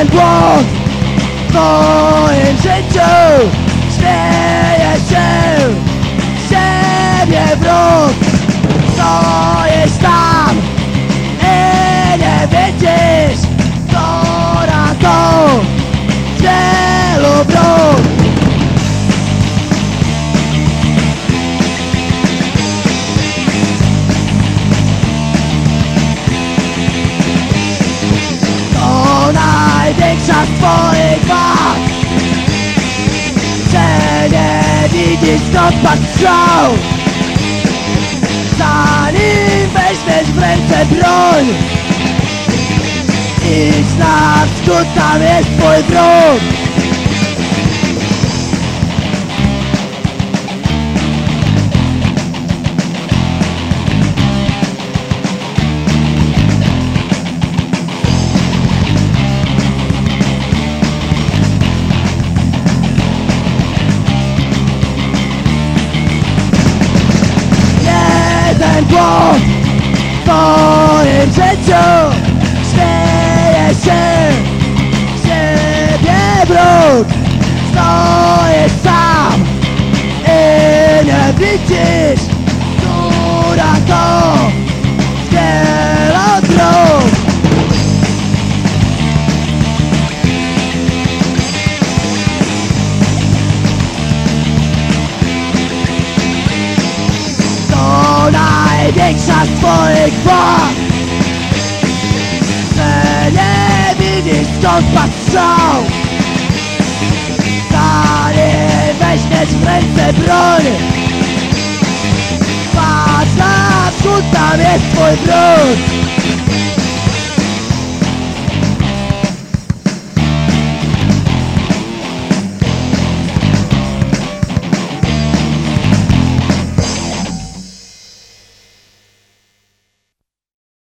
and wrong Falling into twoich Że nie widzisz skąd patrzą Zanim weźmiesz w ręce broń Idź na wschód, tam jest twój wróg wróg Stoisz sam i nie widzisz Która to z dróg To największa z twoich wad Że nie widzisz skąd patrzą w ręce broń Patrz na wschód,